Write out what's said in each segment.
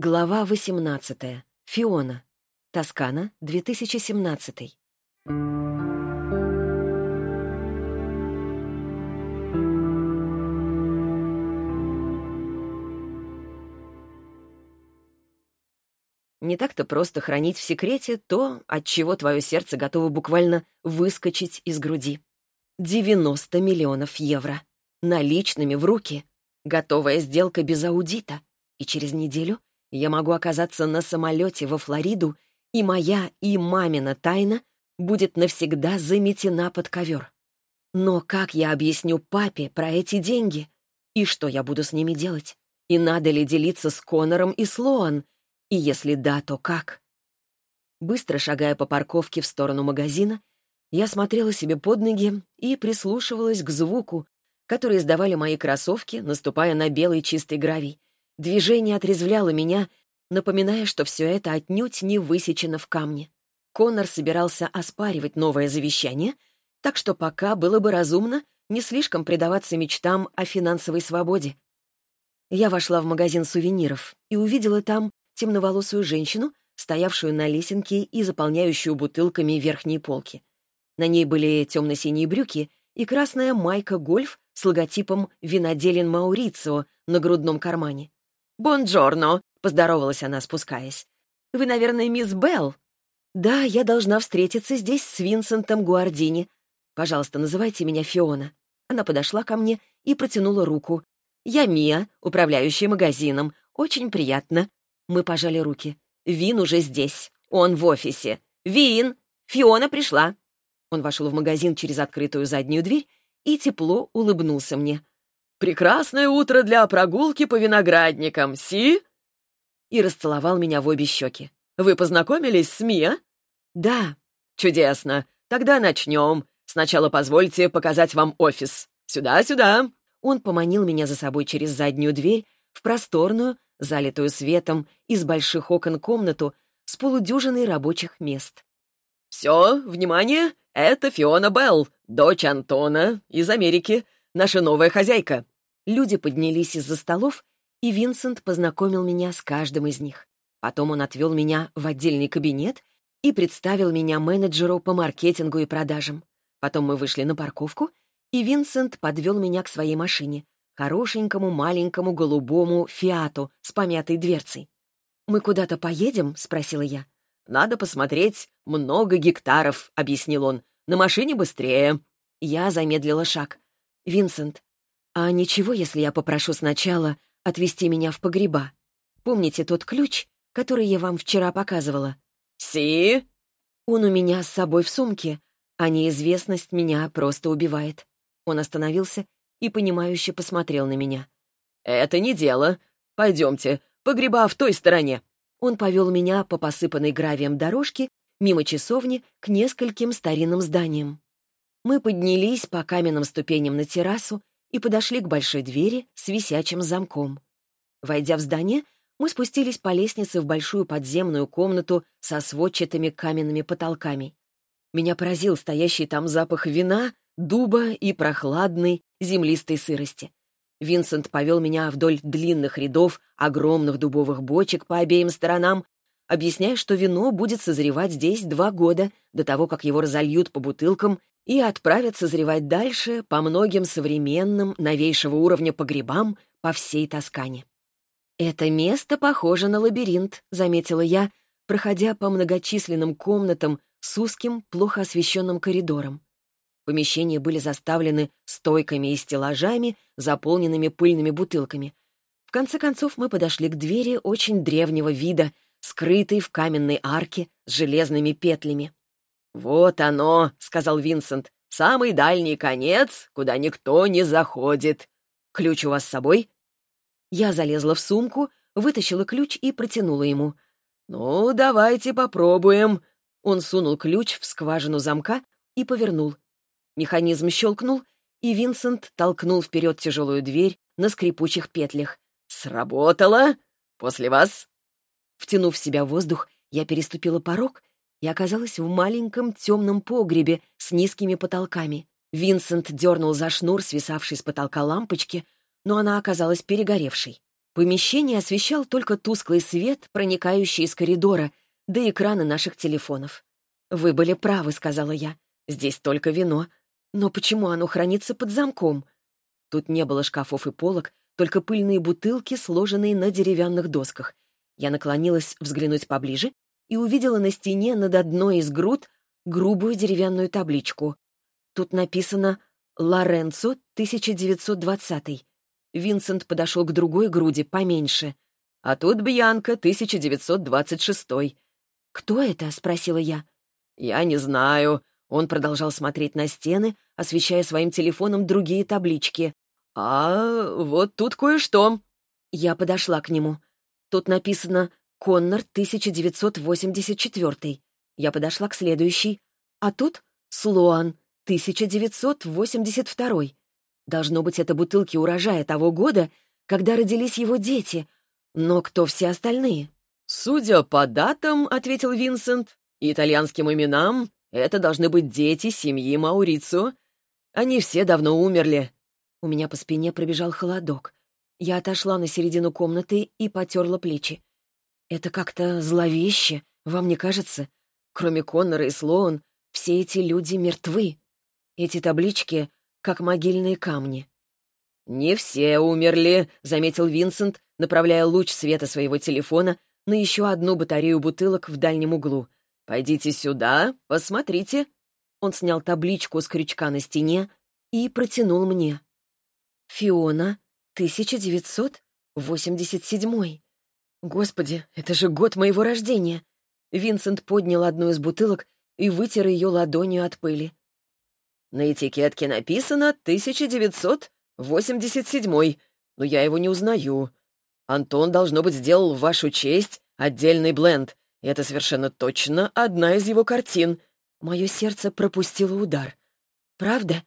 Глава 18. Фиона. Тоскана, 2017. Не так-то просто хранить в секрете то, от чего твое сердце готово буквально выскочить из груди. 90 миллионов евро. Наличными в руки. Готовая сделка без аудита. И через неделю я могу оказаться на самолете во Флориду, и моя и мамина тайна будет навсегда заметена под ковер. Но как я объясню папе про эти деньги? И что я буду с ними делать? И надо ли делиться с Конором и Слоан? И если да, то как? Быстро шагая по парковке в сторону магазина, я смотрела себе под ноги и прислушивалась к звуку, который издавали мои кроссовки, наступая на белый чистый гравий. Движение отрезвляло меня, напоминая, что все это отнюдь не высечено в камне. Конор собирался оспаривать новое завещание, так что пока было бы разумно не слишком предаваться мечтам о финансовой свободе. Я вошла в магазин сувениров и увидела там темноволосую женщину, стоявшую на лесенке и заполняющую бутылками верхние полки. На ней были темно-синие брюки и красная майка-гольф с логотипом «Виноделин Маурицио» на грудном кармане. «Бонджорно», — поздоровалась она, спускаясь. «Вы, наверное, мисс Белл?» «Да, я должна встретиться здесь с Винсентом Гуардини. Пожалуйста, называйте меня Фиона». Она подошла ко мне и протянула руку. «Я Мия, управляющая магазином. Очень приятно». Мы пожали руки. «Вин уже здесь. Он в офисе. Вин! Фиона пришла!» Он вошел в магазин через открытую заднюю дверь и тепло улыбнулся мне. «Прекрасное утро для прогулки по виноградникам, си?» И расцеловал меня в обе щеки. «Вы познакомились с Мия?» «Да». «Чудесно. Тогда начнем. Сначала позвольте показать вам офис. Сюда, сюда». Он поманил меня за собой через заднюю дверь в просторную, залитую светом из больших окон комнату с полудюжиной рабочих мест. «Все, внимание, это Фиона Белл, дочь Антона из Америки наша новая хозяйка». Люди поднялись из-за столов, и Винсент познакомил меня с каждым из них. Потом он отвел меня в отдельный кабинет и представил меня менеджеру по маркетингу и продажам. Потом мы вышли на парковку, и Винсент подвел меня к своей машине, хорошенькому маленькому голубому «Фиату» с помятой дверцей. «Мы куда-то поедем?» — спросила я. «Надо посмотреть. Много гектаров», — объяснил он. «На машине быстрее». Я замедлила шаг. «Винсент, а ничего, если я попрошу сначала отвезти меня в погреба? Помните тот ключ, который я вам вчера показывала?» «Си?» «Он у меня с собой в сумке, а неизвестность меня просто убивает». Он остановился и, понимающе посмотрел на меня. «Это не дело. Пойдемте, погреба в той стороне». Он повел меня по посыпанной гравием дорожке мимо часовни к нескольким старинным зданиям. Мы поднялись по каменным ступеням на террасу и подошли к большой двери с висячим замком. Войдя в здание, мы спустились по лестнице в большую подземную комнату со сводчатыми каменными потолками. Меня поразил стоящий там запах вина, дуба и прохладной землистой сырости. Винсент повел меня вдоль длинных рядов огромных дубовых бочек по обеим сторонам, объясняя, что вино будет созревать здесь два года, до того, как его разольют по бутылкам и отправят созревать дальше по многим современным, новейшего уровня погребам по всей Тоскане. «Это место похоже на лабиринт», — заметила я, проходя по многочисленным комнатам с узким, плохо освещенным коридором. Помещения были заставлены стойками и стеллажами, заполненными пыльными бутылками. В конце концов мы подошли к двери очень древнего вида, скрытой в каменной арке с железными петлями. «Вот оно», — сказал Винсент, — «самый дальний конец, куда никто не заходит. Ключ у вас с собой?» Я залезла в сумку, вытащила ключ и протянула ему. «Ну, давайте попробуем». Он сунул ключ в скважину замка и повернул. Механизм щелкнул, и Винсент толкнул вперед тяжелую дверь на скрипучих петлях. «Сработало! После вас!» Втянув в себя воздух, я переступила порог и оказалась в маленьком темном погребе с низкими потолками. Винсент дернул за шнур, свисавший с потолка лампочки, но она оказалась перегоревшей. Помещение освещал только тусклый свет, проникающий из коридора, до экрана наших телефонов. «Вы были правы», — сказала я. «Здесь только вино. Но почему оно хранится под замком?» Тут не было шкафов и полок, только пыльные бутылки, сложенные на деревянных досках. Я наклонилась взглянуть поближе и увидела на стене над одной из груд грубую деревянную табличку. Тут написано «Лоренцо, 1920». Винсент подошел к другой груди, поменьше. «А тут Бьянка, 1926». «Кто это?» — спросила я. «Я не знаю». Он продолжал смотреть на стены, освещая своим телефоном другие таблички. «А вот тут кое-что». Я подошла к нему. Тут написано «Коннор, 1984». Я подошла к следующей. А тут «Слоан, 1982». Должно быть, это бутылки урожая того года, когда родились его дети. Но кто все остальные? «Судя по датам», — ответил Винсент, — «и итальянским именам, это должны быть дети семьи Маурицу. Они все давно умерли». У меня по спине пробежал холодок. Я отошла на середину комнаты и потерла плечи. «Это как-то зловеще, вам не кажется? Кроме Коннора и Слоун, все эти люди мертвы. Эти таблички — как могильные камни». «Не все умерли», — заметил Винсент, направляя луч света своего телефона на еще одну батарею бутылок в дальнем углу. «Пойдите сюда, посмотрите». Он снял табличку с крючка на стене и протянул мне. «Фиона, 1987. Господи, это же год моего рождения. Винсент поднял одну из бутылок и вытер ее ладонью от пыли. На этикетке написано 1987, но я его не узнаю. Антон, должно быть, сделал в вашу честь отдельный бленд. Это совершенно точно одна из его картин. Мое сердце пропустило удар. «Правда?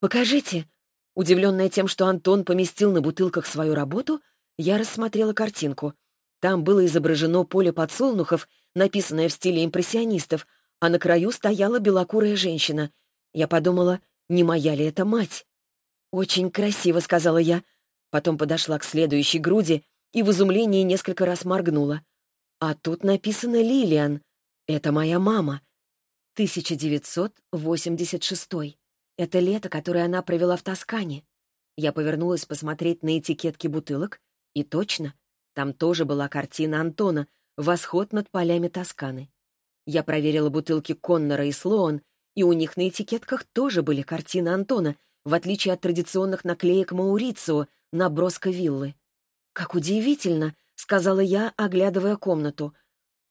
Покажите!» Удивленная тем, что Антон поместил на бутылках свою работу, я рассмотрела картинку. Там было изображено поле подсолнухов, написанное в стиле импрессионистов, а на краю стояла белокурая женщина. Я подумала, не моя ли это мать? «Очень красиво», — сказала я. Потом подошла к следующей груди и в изумлении несколько раз моргнула. А тут написано «Лилиан». Это моя мама. 1986. Это лето, которое она провела в Тоскане. Я повернулась посмотреть на этикетки бутылок, и точно, там тоже была картина Антона «Восход над полями Тосканы». Я проверила бутылки Коннора и Слоан, и у них на этикетках тоже были картины Антона, в отличие от традиционных наклеек Маурицио на броско виллы. «Как удивительно!» — сказала я, оглядывая комнату.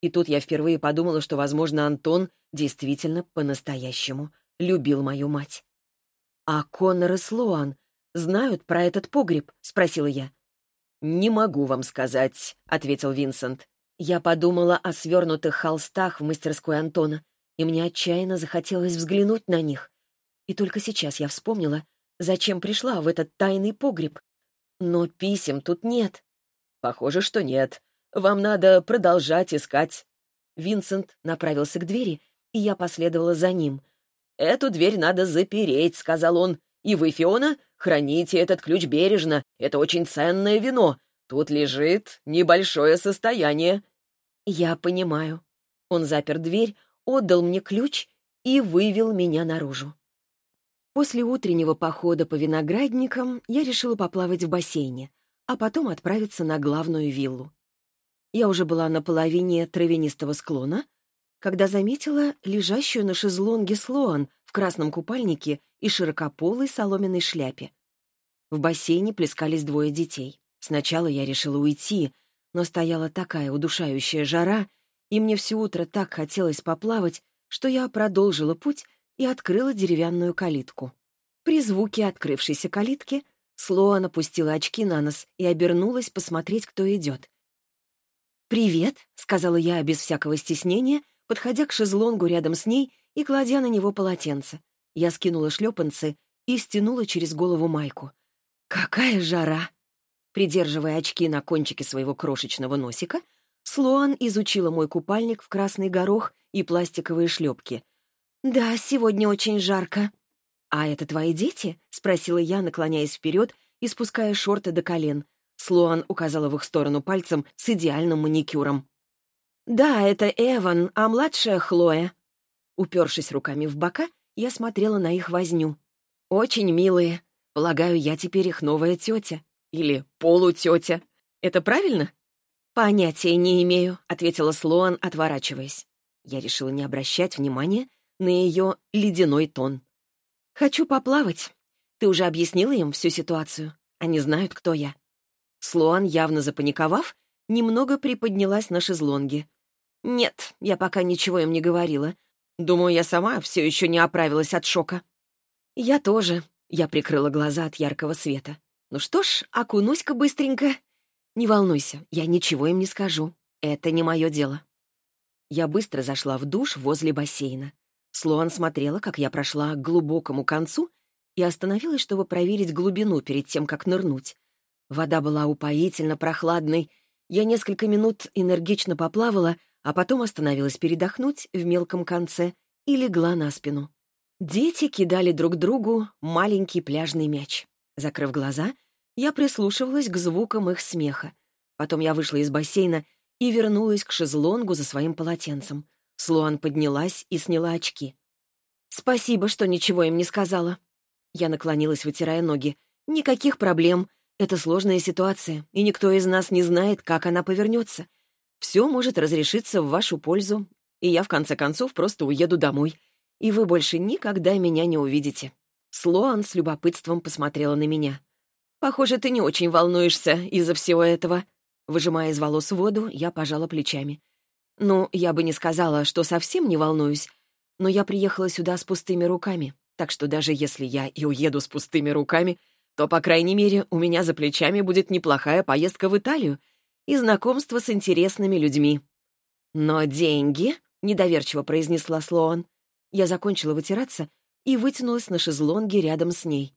И тут я впервые подумала, что, возможно, Антон действительно по-настоящему любил мою мать. «А Коннор и Слоан знают про этот погреб?» — спросила я. «Не могу вам сказать», — ответил Винсент. Я подумала о свернутых холстах в мастерской Антона, и мне отчаянно захотелось взглянуть на них. И только сейчас я вспомнила, зачем пришла в этот тайный погреб. Но писем тут нет. Похоже, что нет. Вам надо продолжать искать. Винсент направился к двери, и я последовала за ним. «Эту дверь надо запереть», — сказал он. «И вы, Фиона, храните этот ключ бережно. Это очень ценное вино. Тут лежит небольшое состояние». «Я понимаю». Он запер дверь, отдал мне ключ и вывел меня наружу. После утреннего похода по виноградникам я решила поплавать в бассейне, а потом отправиться на главную виллу. Я уже была на половине травянистого склона, когда заметила лежащую на шезлонге Слоан в красном купальнике и широкополой соломенной шляпе. В бассейне плескались двое детей. Сначала я решила уйти, но стояла такая удушающая жара, и мне все утро так хотелось поплавать, что я продолжила путь и открыла деревянную калитку. При звуке открывшейся калитки Слоан опустила очки на нос и обернулась посмотреть, кто идет. «Привет», — сказала я без всякого стеснения подходя к шезлонгу рядом с ней и кладя на него полотенце. Я скинула шлепанцы и стянула через голову майку. «Какая жара!» Придерживая очки на кончике своего крошечного носика, Слоан изучила мой купальник в красный горох и пластиковые шлепки. «Да, сегодня очень жарко». «А это твои дети?» — спросила я, наклоняясь вперед и спуская шорты до колен. Слоан указала в их сторону пальцем с идеальным маникюром. «Да, это Эван, а младшая Хлоя». Упершись руками в бока, я смотрела на их возню. «Очень милые. Полагаю, я теперь их новая тетя. Или полутетя. Это правильно?» «Понятия не имею», — ответила Слоан, отворачиваясь. Я решила не обращать внимания на ее ледяной тон. «Хочу поплавать. Ты уже объяснила им всю ситуацию? Они знают, кто я». Слоан, явно запаниковав, немного приподнялась на шезлонге. «Нет, я пока ничего им не говорила. Думаю, я сама все еще не оправилась от шока». «Я тоже», — я прикрыла глаза от яркого света. «Ну что ж, окунусь-ка быстренько. Не волнуйся, я ничего им не скажу. Это не мое дело». Я быстро зашла в душ возле бассейна. Слоан смотрела, как я прошла к глубокому концу и остановилась, чтобы проверить глубину перед тем, как нырнуть. Вода была упоительно прохладной. Я несколько минут энергично поплавала, а потом остановилась передохнуть в мелком конце и легла на спину. Дети кидали друг другу маленький пляжный мяч. Закрыв глаза, я прислушивалась к звукам их смеха. Потом я вышла из бассейна и вернулась к шезлонгу за своим полотенцем. Слуан поднялась и сняла очки. «Спасибо, что ничего им не сказала». Я наклонилась, вытирая ноги. «Никаких проблем. Это сложная ситуация, и никто из нас не знает, как она повернется. Все может разрешиться в вашу пользу, и я, в конце концов, просто уеду домой, и вы больше никогда меня не увидите». Слоан с любопытством посмотрела на меня. «Похоже, ты не очень волнуешься из-за всего этого». Выжимая из волос воду, я пожала плечами. «Ну, я бы не сказала, что совсем не волнуюсь, но я приехала сюда с пустыми руками, так что даже если я и уеду с пустыми руками, то, по крайней мере, у меня за плечами будет неплохая поездка в Италию и знакомство с интересными людьми. «Но деньги?» — недоверчиво произнесла Слоан. Я закончила вытираться и вытянулась на шезлонге рядом с ней.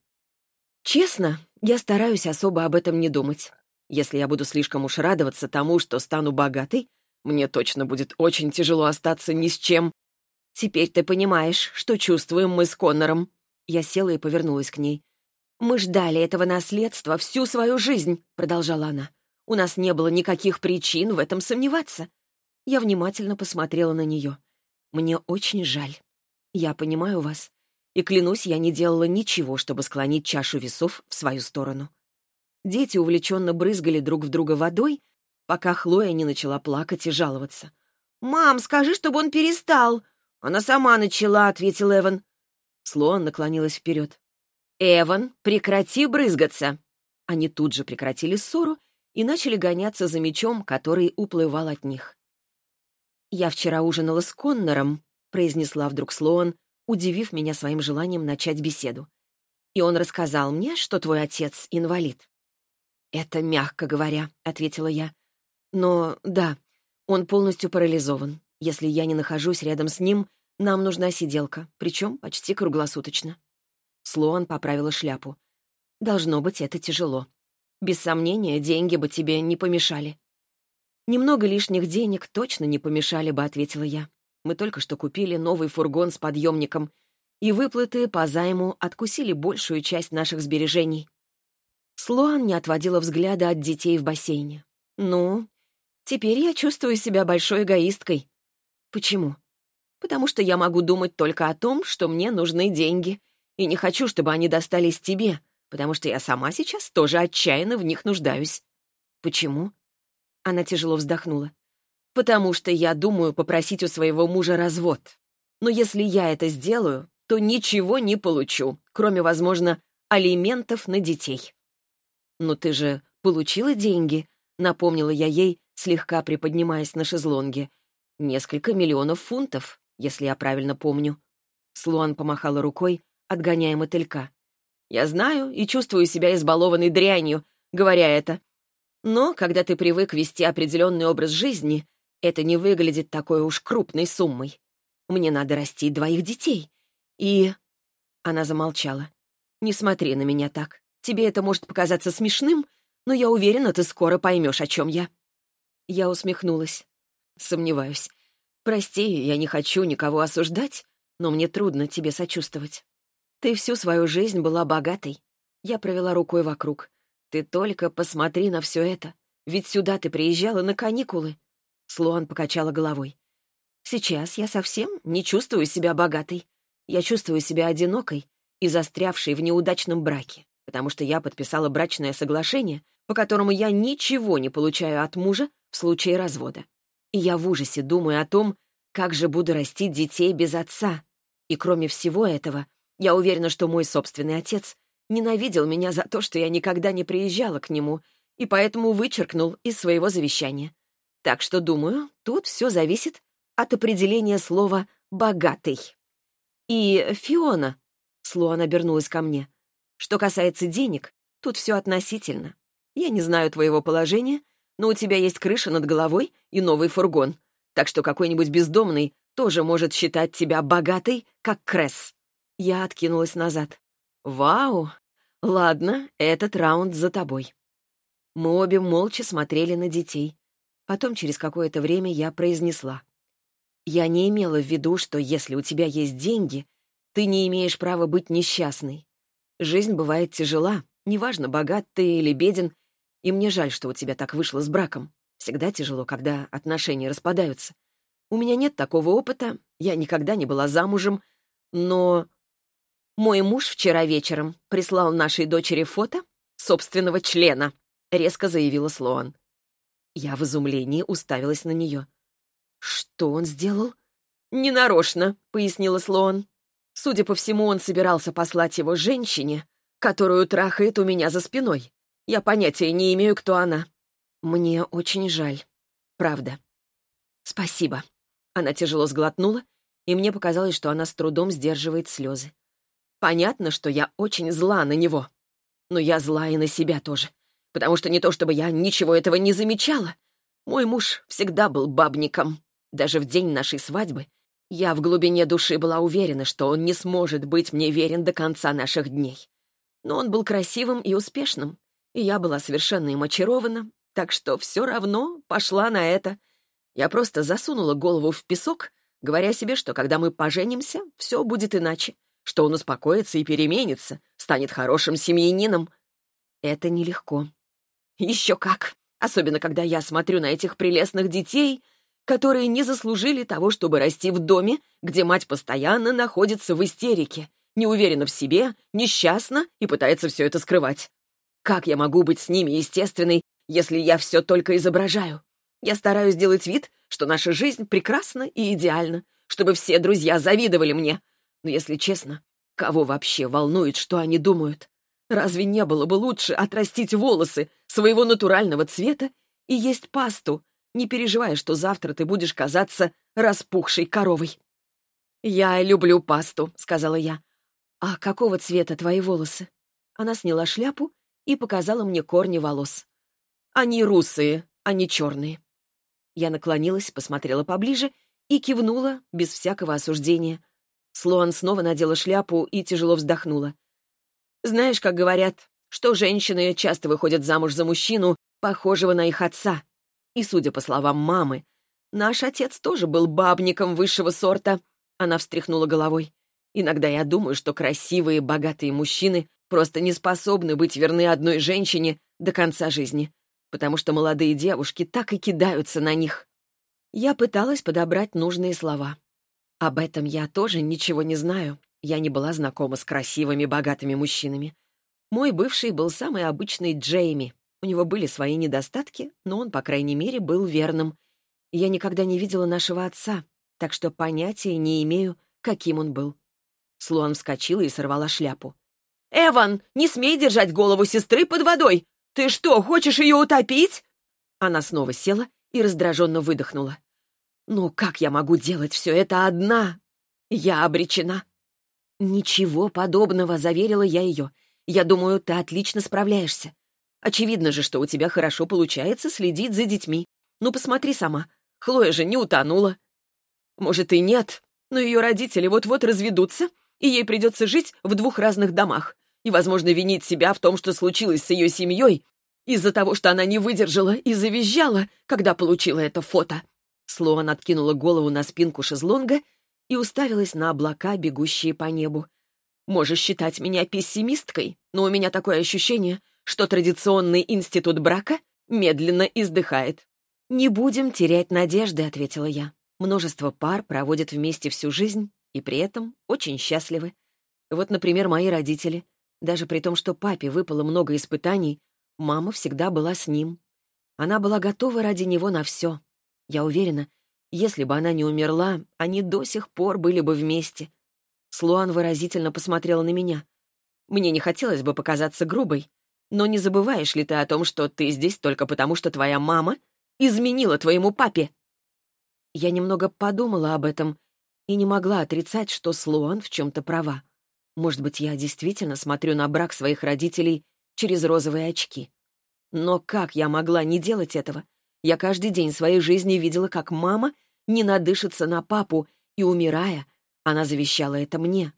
«Честно, я стараюсь особо об этом не думать. Если я буду слишком уж радоваться тому, что стану богатой, мне точно будет очень тяжело остаться ни с чем. Теперь ты понимаешь, что чувствуем мы с Коннором». Я села и повернулась к ней. «Мы ждали этого наследства всю свою жизнь», — продолжала она. «У нас не было никаких причин в этом сомневаться». Я внимательно посмотрела на нее. «Мне очень жаль. Я понимаю вас. И клянусь, я не делала ничего, чтобы склонить чашу весов в свою сторону». Дети увлеченно брызгали друг в друга водой, пока Хлоя не начала плакать и жаловаться. «Мам, скажи, чтобы он перестал!» «Она сама начала», — ответил Эван. Слоан наклонилась вперед. «Эван, прекрати брызгаться!» Они тут же прекратили ссору и начали гоняться за мечом, который уплывал от них. «Я вчера ужинала с Коннором», — произнесла вдруг Слоан, удивив меня своим желанием начать беседу. «И он рассказал мне, что твой отец инвалид». «Это мягко говоря», — ответила я. «Но да, он полностью парализован. Если я не нахожусь рядом с ним, нам нужна сиделка, причем почти круглосуточно». Слоан поправила шляпу. «Должно быть, это тяжело. Без сомнения, деньги бы тебе не помешали». «Немного лишних денег точно не помешали бы», — ответила я. «Мы только что купили новый фургон с подъемником, и выплаты по займу откусили большую часть наших сбережений». Слоан не отводила взгляда от детей в бассейне. «Ну, теперь я чувствую себя большой эгоисткой». «Почему?» «Потому что я могу думать только о том, что мне нужны деньги, и не хочу, чтобы они достались тебе, потому что я сама сейчас тоже отчаянно в них нуждаюсь». «Почему?» Она тяжело вздохнула. «Потому что я думаю попросить у своего мужа развод. Но если я это сделаю, то ничего не получу, кроме, возможно, алиментов на детей». «Но ты же получила деньги?» — напомнила я ей, слегка приподнимаясь на шезлонге. «Несколько миллионов фунтов, если я правильно помню». Слуан помахала рукой, отгоняя мотылька. «Я знаю и чувствую себя избалованной дрянью, говоря это. Но когда ты привык вести определенный образ жизни, это не выглядит такой уж крупной суммой. Мне надо растить двоих детей. И...» Она замолчала. «Не смотри на меня так. Тебе это может показаться смешным, но я уверена, ты скоро поймешь, о чем я». Я усмехнулась. «Сомневаюсь. Прости, я не хочу никого осуждать, но мне трудно тебе сочувствовать. Ты всю свою жизнь была богатой. Я провела рукой вокруг. Ты только посмотри на все это. Ведь сюда ты приезжала на каникулы. Слоан покачала головой. Сейчас я совсем не чувствую себя богатой. Я чувствую себя одинокой и застрявшей в неудачном браке, потому что я подписала брачное соглашение, по которому я ничего не получаю от мужа в случае развода. И я в ужасе думаю о том, как же буду растить детей без отца. И кроме всего этого, я уверена, что мой собственный отец ненавидел меня за то, что я никогда не приезжала к нему, и поэтому вычеркнул из своего завещания. Так что, думаю, тут все зависит от определения слова «богатый». И Фиона, Слуан обернулась ко мне, что касается денег, тут все относительно. Я не знаю твоего положения, но у тебя есть крыша над головой и новый фургон, так что какой-нибудь бездомный тоже может считать тебя богатой, как Кресс. Я откинулась назад. «Вау! Ладно, этот раунд за тобой». Мы обе молча смотрели на детей. Потом через какое-то время я произнесла. «Я не имела в виду, что если у тебя есть деньги, ты не имеешь права быть несчастной. Жизнь бывает тяжела, неважно, богат ты или беден, и мне жаль, что у тебя так вышло с браком. Всегда тяжело, когда отношения распадаются. У меня нет такого опыта, я никогда не была замужем, но... Мой муж вчера вечером прислал нашей дочери фото собственного члена, резко заявила Слоан. Я в изумлении уставилась на нее. «Что он сделал?» «Ненарочно», — пояснила Слоан. «Судя по всему, он собирался послать его женщине, которую трахает у меня за спиной. Я понятия не имею, кто она. Мне очень жаль. Правда. Спасибо». Она тяжело сглотнула, и мне показалось, что она с трудом сдерживает слезы. Понятно, что я очень зла на него. Но я зла и на себя тоже. Потому что не то чтобы я ничего этого не замечала. Мой муж всегда был бабником. Даже в день нашей свадьбы я в глубине души была уверена, что он не сможет быть мне верен до конца наших дней. Но он был красивым и успешным, и я была совершенно им очарована, так что все равно пошла на это. Я просто засунула голову в песок, говоря себе, что когда мы поженимся, все будет иначе, что он успокоится и переменится, станет хорошим семьянином. Это нелегко. Еще как. Особенно, когда я смотрю на этих прелестных детей — которые не заслужили того, чтобы расти в доме, где мать постоянно находится в истерике, не уверена в себе, несчастна и пытается все это скрывать. Как я могу быть с ними естественной, если я все только изображаю? Я стараюсь сделать вид, что наша жизнь прекрасна и идеальна, чтобы все друзья завидовали мне. Но, если честно, кого вообще волнует, что они думают? Разве не было бы лучше отрастить волосы своего натурального цвета и есть пасту, не переживай, что завтра ты будешь казаться распухшей коровой». «Я люблю пасту», — сказала я. «А какого цвета твои волосы?» Она сняла шляпу и показала мне корни волос. «Они русые, они черные». Я наклонилась, посмотрела поближе и кивнула без всякого осуждения. Слоан снова надела шляпу и тяжело вздохнула. «Знаешь, как говорят, что женщины часто выходят замуж за мужчину, похожего на их отца. И, судя по словам мамы, наш отец тоже был бабником высшего сорта. Она встряхнула головой. Иногда я думаю, что красивые, богатые мужчины просто не способны быть верны одной женщине до конца жизни, потому что молодые девушки так и кидаются на них. Я пыталась подобрать нужные слова. Об этом я тоже ничего не знаю. Я не была знакома с красивыми, богатыми мужчинами. Мой бывший был самый обычный Джейми, у него были свои недостатки, но он, по крайней мере, был верным. Я никогда не видела нашего отца, так что понятия не имею, каким он был. Слуан вскочила и сорвала шляпу. «Эван, не смей держать голову сестры под водой! Ты что, хочешь ее утопить?» Она снова села и раздраженно выдохнула. «Ну как я могу делать все это одна? Я обречена». «Ничего подобного», — заверила я ее. «Я думаю, ты отлично справляешься. Очевидно же, что у тебя хорошо получается следить за детьми. Ну, посмотри сама. Хлоя же не утонула. Может, и нет, но ее родители вот-вот разведутся, и ей придется жить в двух разных домах. И, возможно, винить себя в том, что случилось с ее семьей, из-за того, что она не выдержала и завизжала, когда получила это фото. Слоан откинула голову на спинку шезлонга и уставилась на облака, бегущие по небу. «Можешь считать меня пессимисткой, но у меня такое ощущение, что традиционный институт брака медленно издыхает. «Не будем терять надежды», — ответила я. Множество пар проводят вместе всю жизнь и при этом очень счастливы. Вот, например, мои родители. Даже при том, что папе выпало много испытаний, мама всегда была с ним. Она была готова ради него на все. Я уверена, если бы она не умерла, они до сих пор были бы вместе. Слуан выразительно посмотрела на меня. Мне не хотелось бы показаться грубой, но не забываешь ли ты о том, что ты здесь только потому, что твоя мама изменила твоему папе?» Я немного подумала об этом и не могла отрицать, что Слуан в чем-то права. Может быть, я действительно смотрю на брак своих родителей через розовые очки. Но как я могла не делать этого? Я каждый день своей жизни видела, как мама не надышится на папу, и, умирая, она завещала это мне.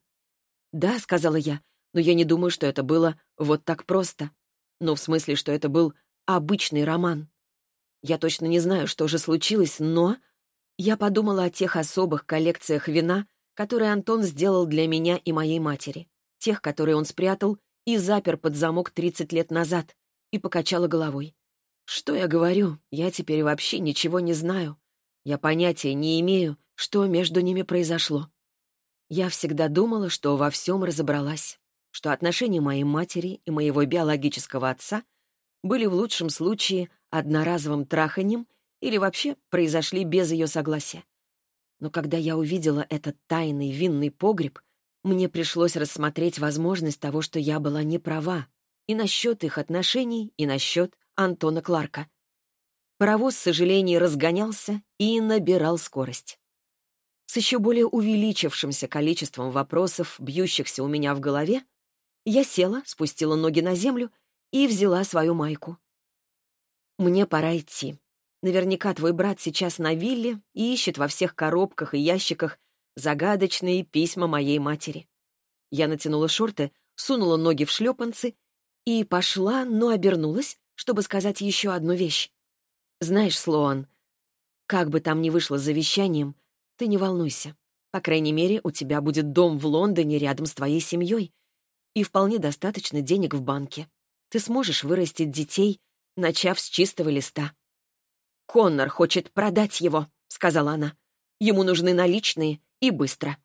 «Да», — сказала я, — «но я не думаю, что это было вот так просто. Ну, в смысле, что это был обычный роман. Я точно не знаю, что же случилось, но... Я подумала о тех особых коллекциях вина, которые Антон сделал для меня и моей матери. Тех, которые он спрятал и запер под замок 30 лет назад, и покачала головой. Что я говорю? Я теперь вообще ничего не знаю. Я понятия не имею, что между ними произошло. Я всегда думала, что во всем разобралась что отношения моей матери и моего биологического отца были в лучшем случае одноразовым траханием или вообще произошли без ее согласия. Но когда я увидела этот тайный винный погреб, мне пришлось рассмотреть возможность того, что я была не права, и насчет их отношений, и насчет Антона Кларка. Паровоз, с сожалением, разгонялся и набирал скорость. С еще более увеличившимся количеством вопросов, бьющихся у меня в голове, я села, спустила ноги на землю и взяла свою майку. «Мне пора идти. Наверняка твой брат сейчас на вилле и ищет во всех коробках и ящиках загадочные письма моей матери». Я натянула шорты, сунула ноги в шлепанцы и пошла, но обернулась, чтобы сказать еще одну вещь. «Знаешь, Слоан, как бы там ни вышло с завещанием, ты не волнуйся. По крайней мере, у тебя будет дом в Лондоне рядом с твоей семьей, и вполне достаточно денег в банке. Ты сможешь вырастить детей, начав с чистого листа. «Коннор хочет продать его», — сказала она. «Ему нужны наличные и быстро».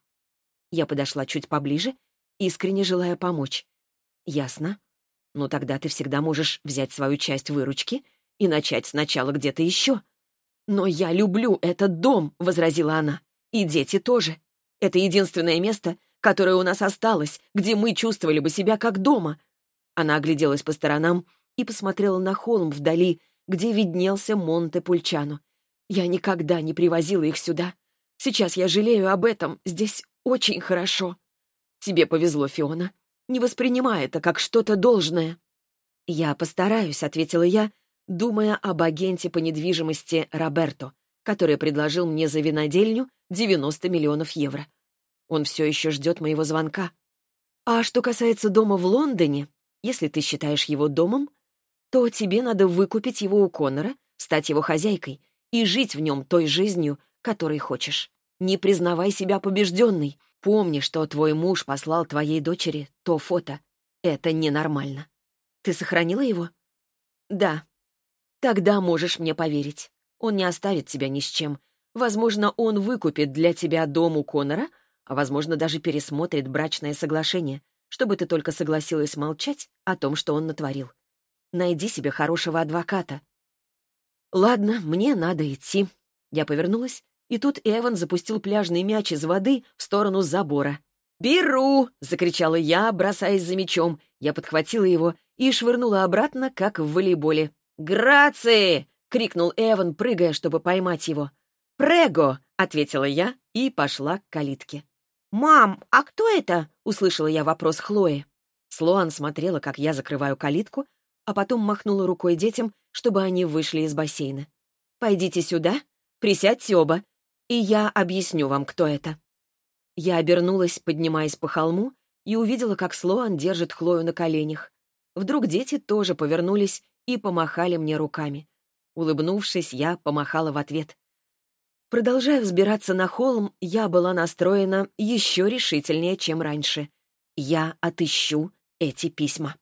Я подошла чуть поближе, искренне желая помочь. «Ясно. Ну тогда ты всегда можешь взять свою часть выручки и начать сначала где-то еще». «Но я люблю этот дом», — возразила она. «И дети тоже. Это единственное место, которое у нас осталось, где мы чувствовали бы себя как дома. Она огляделась по сторонам и посмотрела на холм вдали, где виднелся Монте-Пульчано. Я никогда не привозила их сюда. Сейчас я жалею об этом. Здесь очень хорошо. Тебе повезло, Фиона. Не воспринимай это как что-то должное. Я постараюсь, — ответила я, думая об агенте по недвижимости Роберто, который предложил мне за винодельню 90 миллионов евро. Он все еще ждет моего звонка. А что касается дома в Лондоне, если ты считаешь его домом, то тебе надо выкупить его у Коннора, стать его хозяйкой и жить в нем той жизнью, которой хочешь. Не признавай себя побежденной. Помни, что твой муж послал твоей дочери то фото. Это ненормально. Ты сохранила его? Да. Тогда можешь мне поверить. Он не оставит тебя ни с чем. Возможно, он выкупит для тебя дом у Коннора, а, возможно, даже пересмотрит брачное соглашение, чтобы ты только согласилась молчать о том, что он натворил. Найди себе хорошего адвоката. Ладно, мне надо идти. Я повернулась, и тут Эван запустил пляжный мяч из воды в сторону забора. «Беру!» — закричала я, бросаясь за мячом. Я подхватила его и швырнула обратно, как в волейболе. «Грации!» — крикнул Эван, прыгая, чтобы поймать его. «Прего!» — ответила я и пошла к калитке. «Мам, а кто это?» — услышала я вопрос Хлои. Слоан смотрела, как я закрываю калитку, а потом махнула рукой детям, чтобы они вышли из бассейна. «Пойдите сюда, присядьте оба, и я объясню вам, кто это». Я обернулась, поднимаясь по холму, и увидела, как Слоан держит Хлою на коленях. Вдруг дети тоже повернулись и помахали мне руками. Улыбнувшись, я помахала в ответ. Продолжая взбираться на холм, я была настроена еще решительнее, чем раньше. Я отыщу эти письма.